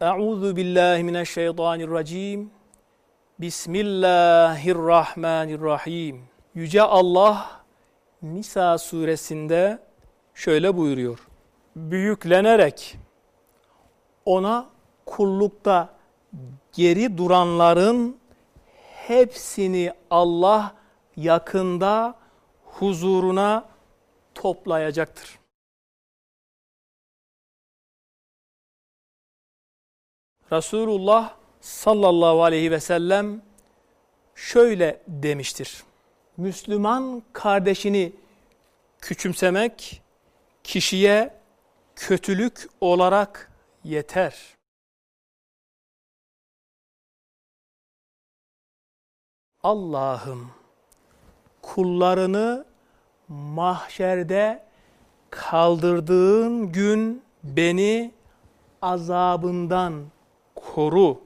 Euzu billahi mineşşeytanirracim. Bismillahirrahmanirrahim. Yüce Allah Nisa suresinde şöyle buyuruyor. Büyüklenerek ona kullukta geri duranların hepsini Allah yakında huzuruna toplayacaktır. Resulullah sallallahu aleyhi ve sellem şöyle demiştir. Müslüman kardeşini küçümsemek kişiye kötülük olarak yeter. Allah'ım kullarını mahşerde kaldırdığın gün beni azabından chorou